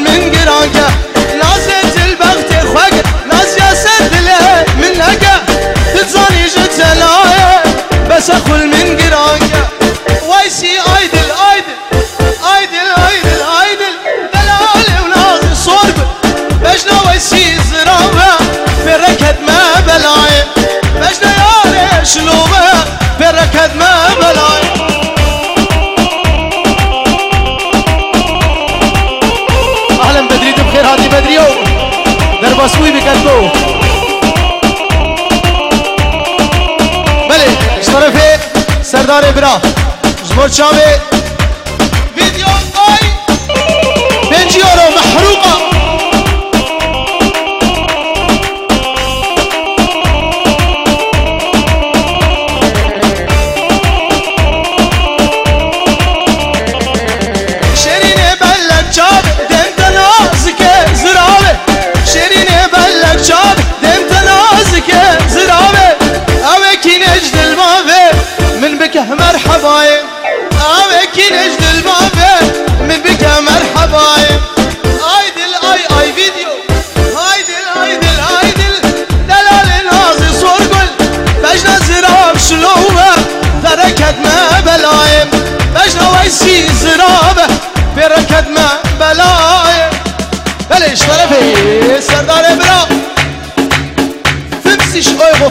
من قراقة نازت البغت خوق ناس يا سدله من نقا تتزاني جت لايه بس خل Dinare bra it.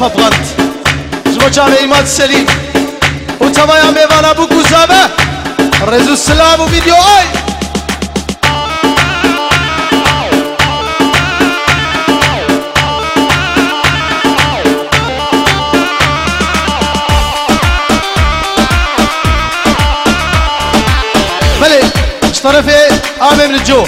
جبو جامعي ايماد سليم وتمايا ميفانا بوكو زابا رزو السلام وفيديو اي بلي طرفي آمن الجو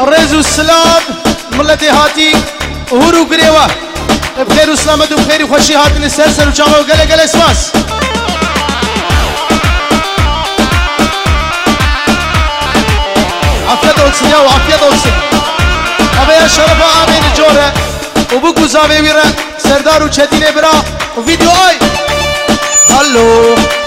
الرزو السلام ملتي هاتي هورو قريوه خیر و سلامت و بخیر خوشی هاتن سر سر و جامع و گله گله سپاس. عفیت olsun ya عفیت olsun Havaya شرفا amin جوره. و بو گزاوی ویره سردار و چتینه برا. و ویدیو آی هلو.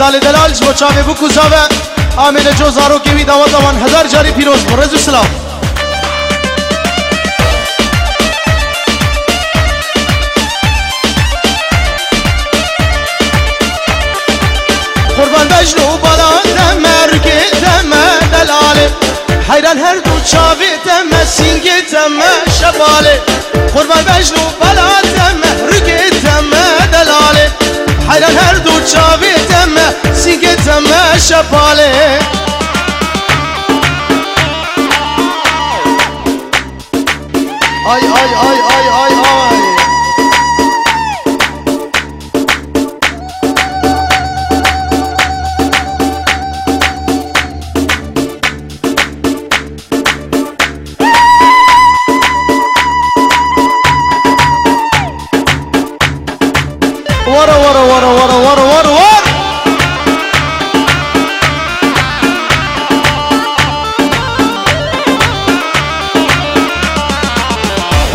اردال دلال جو چاوه بو کوزاوه آمین جو زارو کی وی دعوت وان هزار جاری پیروز مرز سلام قربان بجنو بالا دمر که دم دلاله حیران هر دو چاوی دم سینگی دم شباله قربان بجنو بالا دم এসে বলে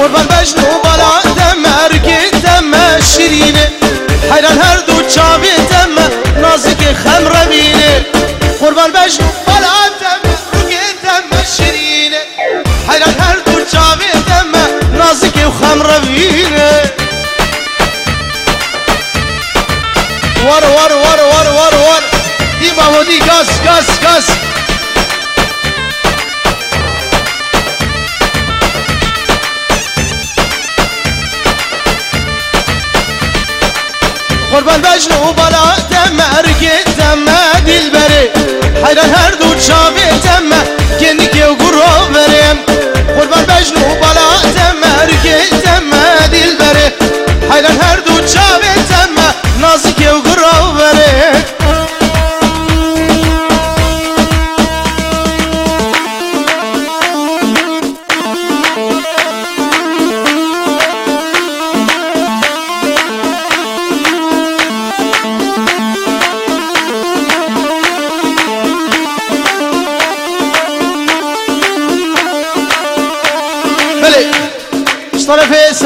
قربان بجنو بالا دمر دم شیرینه حیران هر دو چاوی دم نازک خم روینه قربان بجنو بالا دمر دم شیرینه حیران هر دو چاوی دم نازک خم روینه ور ور ور ور ور ور دی محمودی گاز گاز گاز بجنو Kurban Dajlu bana demer git deme dilberi. Hayran her duça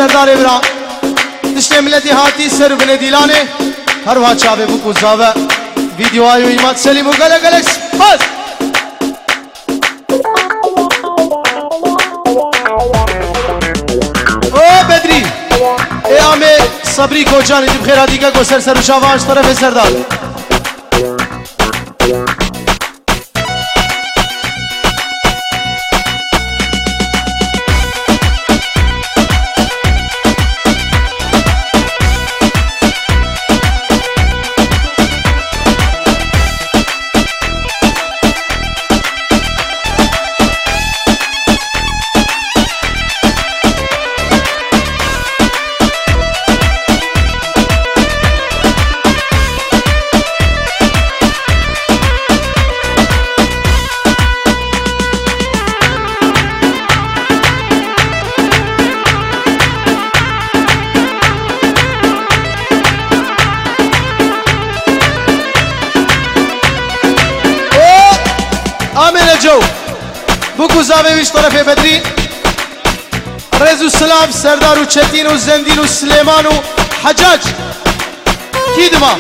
serdar evra Dişle milleti hati serbine dilane Her vaça ve bu kuzave Video ayu imat selimu gale gale Bas! O Bedri! E ame sabri kocan edip khera dika ko ser ser uşava aç tarafı serdar و شاواش طرف سردار جو بگو زاویش طرف بدری. رز و سلام سردار و چتین و زندین و سلیمان و حجاج. کی دما؟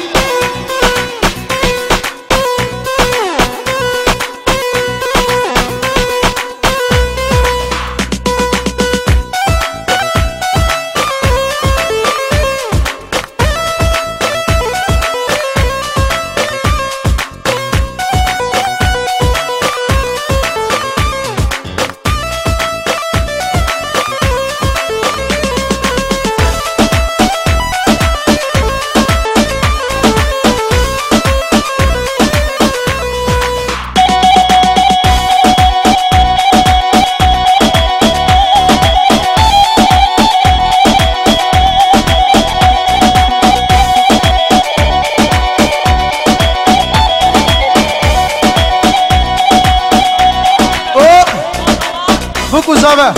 زاوه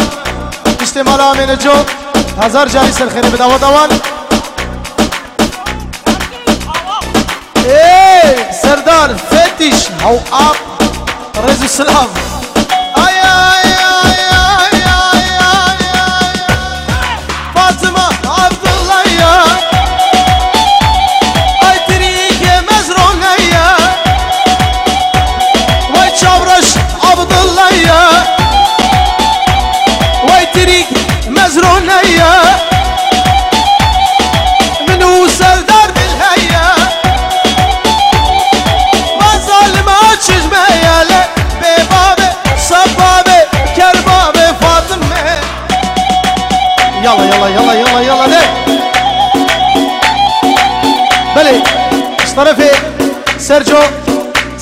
استعمال آمین جو هزار جاری سرخیره به دوا دوان. ای سردار فتیش أو آب رزو سلام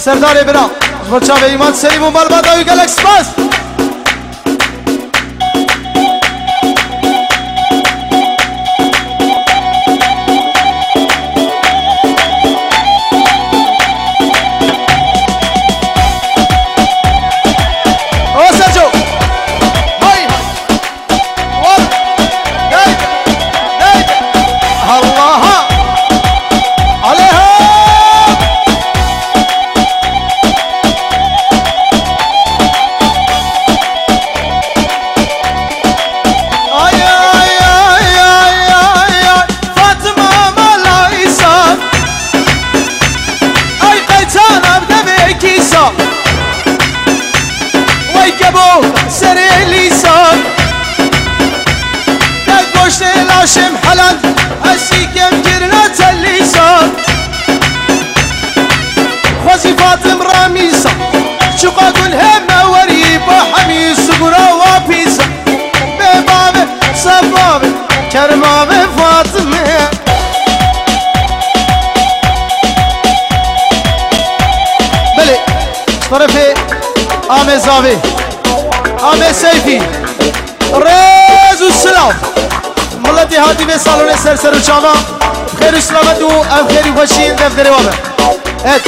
سردار برا بچا به ایمان سلیم و مال بعد گلکس الكيسة ويجيبوا سري ليسان تقوش لاشم حلن السيكم جرنة الليسان خوزي فاطم راميسة شقاق الهب مافي ابي سيفي ريز والسلام ملتي هاتي في صالون سر سر وشاما بخير وسلامة وخير وفشين دفتر وابا هات